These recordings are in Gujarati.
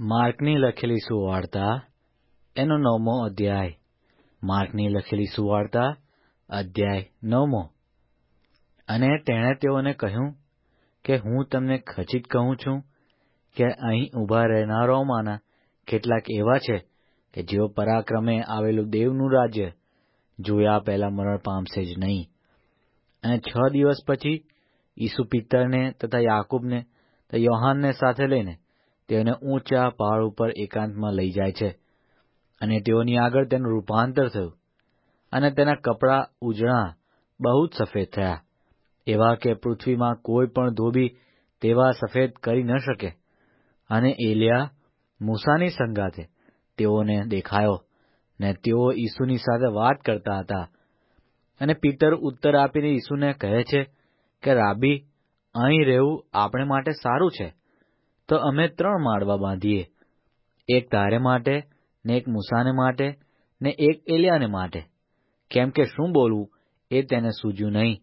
માર્કની લખેલી સુવાર્તા, એનો નવમો અધ્યાય. માર્કની લખેલી સુવાર્તા, અધ્યાય નવમો. અને તેણે તેઓને કહ્યું કે હું તમને ખચિત કહું છું કે અહીં ઊભા રહેનારાઓમાંના કેટલાક એવા છે કે જેઓ પરાક્રમે આવેલું દેવનું રાજ્ય જોયા પહેલા મરણ પામશે જ નહીં. અને છ દિવસ પછી ઈસુ પિત્તરને તથા યાકૂબને તથા યોહાનને સાથે લઈને તેઓને ઊંચા પહાડ ઉપર એકાંતમાં લઈ જાય છે અને તેઓની આગળ તેનું રૂપાંતર થયું અને તેના કપડાં ઉજળા, બહુ જ સફેદ થયા. એવા કે પૃથ્વીમાં કોઈ પણ ધોબી તેવા સફેદ કરી ન શકે. અને એલિયા મૂસાની સંગાથે તેઓને દેખાયો ને તેઓ ઈસુની સાથે વાત કરતા હતા. અને પીટર ઉત્તર આપીને ઈસુને કહે છે કે, રાબી, અહીં રહેવું આપણે માટે સારું છે. તો અમે ત્રણ માળવા બાંધીએ. એક તારે માટે, ને એક મૂસાને માટે, ને એક એલિયાને માટે. કેમ કે શું બોલવું એ તેને સૂઝ્યું નહીં.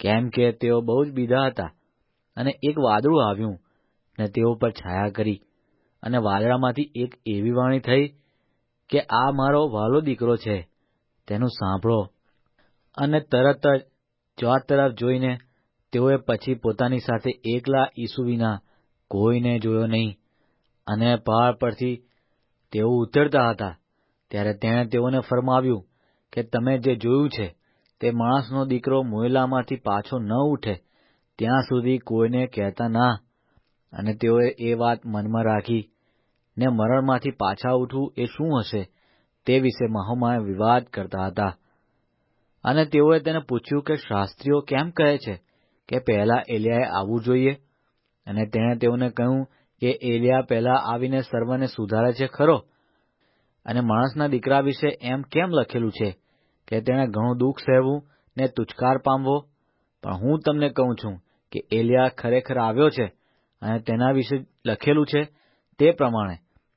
કેમ કે તેઓ બહુ જ બીધા હતા અને એક વાદળું આવ્યું ને તેઓ પર છાયા કરી અને વાદળામાંથી એક એવી વાણી થઈ કે આ મારો વાલો દીકરો છે, તેનું સાંભળો. અને તરત જ ચોથ તરફ જોઈને તેઓએ પછી પોતાની સાથે એકલા ઈસુ વિના કોઈને જોયો નહીં. અને પહાડ પરથી તેઓ ઉતરતા હતા. ત્યારે તેણે તેઓને ફરમાવ્યું કે તમે જે જોયું છે તે માણસનો દીકરો મોયલામાંથી પાછો ન ઉઠે. ત્યાં સુધી કોઈને કહેતા ના. અને તેઓએ એ વાત મનમાં રાખી ને મરણમાંથી પાછા ઉઠવું એ શું હશે તે વિશે મહોમાએ વિવાદ કરતા હતા. અને તેઓએ તેને પૂછ્યું કે શાસ્ત્રીઓ કેમ કહે છે કે પહેલા એલિયાએ આવવું જોઈએ? અને તેણે તેઓને કહ્યું કે એલિયા પહેલા આવીને સર્વને સુધારે છે, ખરો? અને માણસના દીકરા વિશે એમ કેમ લખેલું છે કે તેણે ઘણું દુઃખ સહેવું ને તુચકાર પામવો? પણ હું તમને કહું છું કે એલિયા ખરેખર આવ્યો છે અને તેના વિશે લખેલું છે તે પ્રમાણે.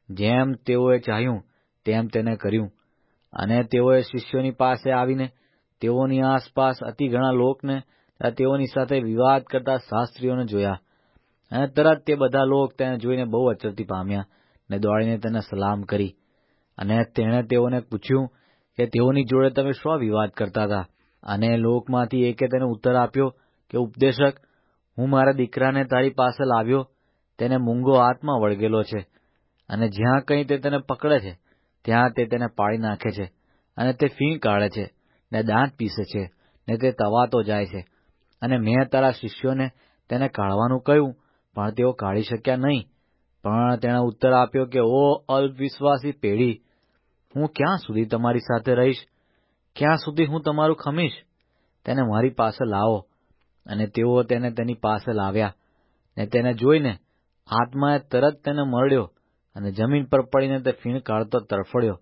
જેમ તેઓએ ચાહ્યું, તેમ તેને કર્યું. અને તેઓએ શિષ્યોની પાસે આવીને તેઓની આસપાસ અતિ ઘણા લોકને તેઓની સાથે વિવાદ કરતા શાસ્ત્રીઓને જોયા. અને તરત તે બધા લોક તેને જોઈને બહુ અચરતી પામ્યા ને દોડીને તેને સલામ કરી. અને તેણે તેઓને પૂછ્યું કે તેઓની જોડે તમે શું વિવાદ કરતા હતા? અને લોકમાંથી એકે તેને ઉત્તર આપ્યો કે, ઉપદેશક, હું મારા દીકરાને તારી પાસે લાવ્યો. તેને મૂંગો હાથમાં વળગેલો છે. અને જ્યાં કંઈ તે તેને પકડે છે, ત્યાં તે તેને પાડી નાખે છે. અને તે ફીણ કાઢે છે, ને દાંત પીસે છે, ને તે તવાતો જાય છે. અને મેં તારા શિષ્યોને તેને કાઢવાનું કહ્યું. પણ તેઓ કાઢી શક્યા નહીં. પણ તેણે ઉત્તર આપ્યો કે, ઓ અલ્પવિશ્વાસી પેઢી, હું ક્યાં સુધી તમારી સાથે રહીશ? ક્યાં સુધી હું તમારું ખમીશ? તેને મારી પાસે લાવો. અને તેઓ તેને તેની પાસે લાવ્યા. ને તેને જોઈને આત્માએ તરત તેને મરડ્યો અને જમીન પર પડીને તે ફીણ કાઢતો તરફડ્યો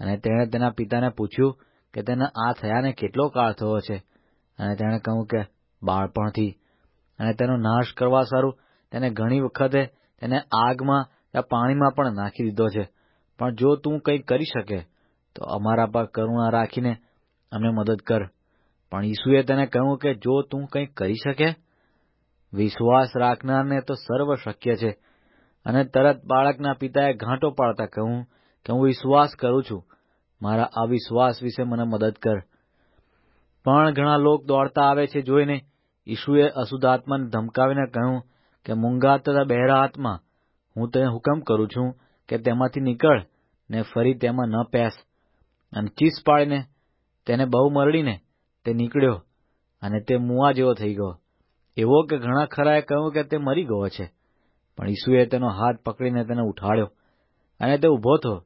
અને તેણે તેના પિતાને પૂછ્યું કે, તેને આ થયાને કેટલો કાળ થયો છે? અને તેણે કહ્યું કે, બાળપણથી. અને તેનો નાશ કરવા સારું તેને ઘણી વખતે તેને આગમાં યા પાણીમાં પણ નાખી દીધો છે. પણ જો તું કંઈ કરી શકે, તો અમારા પર કરુણા રાખીને અમને મદદ કર. પણ ઈસુએ તેને કહ્યું કે જો તું કંઈ કરી શકે, વિશ્વાસ રાખનારને તો સર્વ શક્ય છે. અને તરત બાળકના પિતાએ ઘાંટો પાડતા કહ્યું કે હું વિશ્વાસ કરું છું. મારા અવિશ્વાસ વિશે મને મદદ કર. પણ ઘણા લોક દોડતા આવે છે જોઈને ઈશુએ અશુદ્ધાત્માને ધમકાવીને કહ્યું કે મૂંગા તથા બહેરા આત્મા, હું તને હુકમ કરું છું કે તેમાંથી નીકળ ને ફરી તેમાં ન પેસ. અને ચીસ પાડીને તેને બહુ મરડીને તે નીકળ્યો અને તે મુવા જેવો થઈ ગયો. એવો કે ઘણા ખરાએ કહ્યું કે તે મરી ગયો છે, પણ ઈસુએ તેનો હાથ પકડીને તેને ઉઠાડ્યો અને તે ઊભો થયો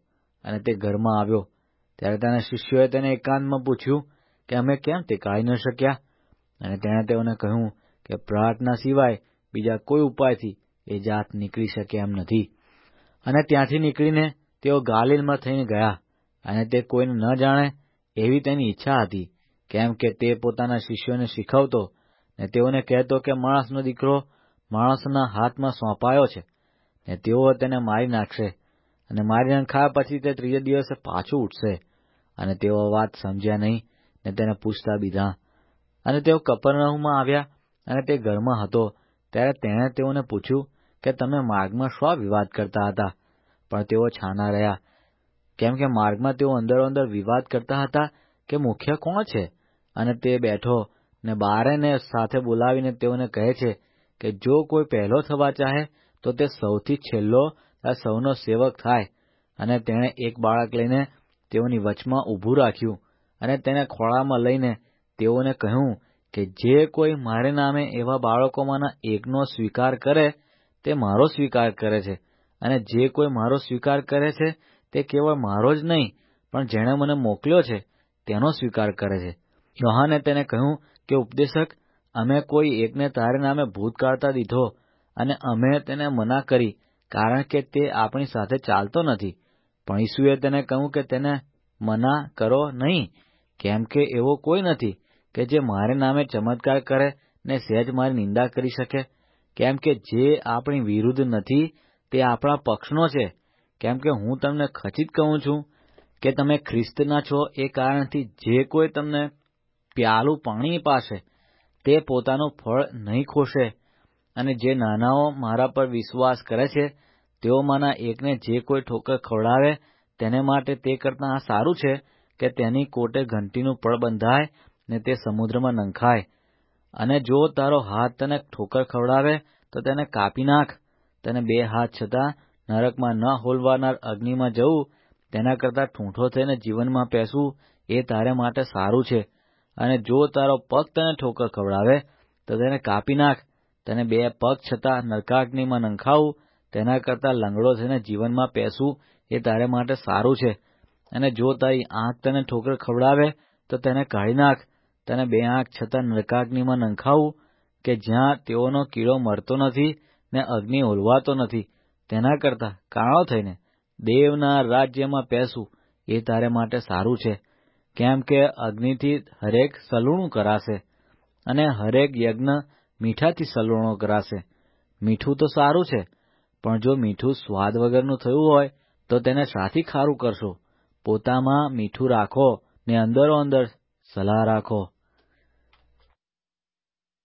અને તે ઘરમાં આવ્યો. ત્યારે તેના શિષ્યોએ તેને એકાંતમાં પૂછ્યું કે અમે કેમ તે કાઢી ન શક્યા? અને તેણે તેઓને કહ્યું કે પ્રાર્થના સિવાય બીજા કોઈ ઉપાયથી એ જાત નીકળી શકે એમ નથી. અને ત્યાંથી નીકળીને તેઓ ગાલિલમાં થઈને ગયા અને તે કોઈને ન જાણે એવી તેની ઈચ્છા હતી, કેમ કે તે પોતાના શિષ્યોને શીખવતો ને તેઓને કહેતો કે માણસનો દીકરો માણસના હાથમાં સોંપાયો છે ને તેઓ તેને મારી નાખશે અને મારી નાખ્યા પછી તે ત્રીજે દિવસે પાછું ઉઠશે અને તેઓ વાત સમજ્યા નહીં ને તેને પૂછતા બીધા અને તેઓ કપરનહુમાં આવ્યા અને તે ઘરમાં હતો ત્યારે તેણે તેઓને પૂછ્યું કે તમે માર્ગમાં શા વિવાદ કરતા હતા? પણ તેઓ છાના રહ્યા. કેમ કે માર્ગમાં તેઓ અંદરો અંદર વિવાદ કરતા હતા કે મુખ્ય કોણ છે? અને તે બેઠો ને બારેને સાથે બોલાવીને તેઓને કહે છે કે જો કોઈ પહેલો થવા ચાહે તો તે સૌથી છેલ્લો સૌનો સેવક થાય. અને તેણે એક બાળક લઈને તેઓની વચમાં ઊભું રાખ્યું અને તેને ખોળામાં લઈને તેઓને કહ્યું કે જે કોઈ મારે નામે એવા બાળકોમાંના એકનો સ્વીકાર કરે, તે મારો સ્વીકાર કરે છે. અને જે કોઈ મારો સ્વીકાર કરે છે, તે કેવળ મારો જ નહીં, પણ જેણે મને મોકલ્યો છે, તેનો સ્વીકાર કરે છે. યોહાને તેને કહ્યું કે, ઉપદેશક, અમે કોઈ એકને તારે નામે ભૂત કાઢતા દીધો અને અમે તેને મના કરી, કારણ કે તે આપણી સાથે ચાલતો નથી. પણ ઈસુએ તેને કહ્યું કે, તેને મના કરો નહીં, કેમ કે એવો કોઈ નથી કે જે મારે નામે ચમત્કાર કરે ને સહેજ મારી નિંદા કરી શકે? કેમ કે જે આપણી વિરુદ્ધ નથી, તે આપણા પક્ષનો છે. કેમ કે હું તમને ખચિત કહું છું કે તમે ખ્રિસ્તના છો એ કારણથી જે કોઈ તમને પ્યાલું પાણી પાશે, તે પોતાનું ફળ નહીં ખોશે. અને જે નાનાઓ મારા પર વિશ્વાસ કરે છે તેઓમાંના એકને જે કોઈ ઠોકર ખવડાવે, તેને માટે તે કરતાં આ સારું છે કે તેની કોટે ઘંટીનું પળ બંધાય ને તે સમુદ્રમાં નંખાય. અને જો તારો હાથ તને ઠોકર ખવડાવે, તો તેને કાપી નાખ. તને બે હાથ છતાં નરકમાં ન હોલવાનાર અગ્નિમાં જવું તેના કરતાં ઠૂંઠો થઈને જીવનમાં પેસવું એ તારે માટે સારું છે. અને જો તારો પગ તને ઠોકર ખવડાવે, તો તેને કાપી નાખ. તને બે પગ છતાં નરકાગ્નિમાં નંખાવું, તેના કરતાં લંગડો થઈને જીવનમાં પેસવું એ તારે માટે સારું છે. અને જો તારી આંખ તને ઠોકર ખવડાવે, તો તેને કાઢી નાખ. તને બે આંખ છતાં નરકાગ્નિમાં નંખાવું કે જ્યાં તેઓનો કીડો મરતો નથી ને અગ્નિ ઓલવાતો નથી. તેના કરતાં કાળો થઈને દેવના રાજ્યમાં પેસવું એ તારે માટે સારું છે, કેમ કે અગ્નિથી હરેક સલૂણું કરાશે અને હરેક યજ્ઞ મીઠાથી સલૂણો કરાશે. મીઠું તો સારું છે, પણ જો મીઠું સ્વાદ વગરનું થયું હોય તો તેને શાથી ખારું કરશો. પોતામાં મીઠું રાખો ને અંદરો અંદર સલાહ રાખો.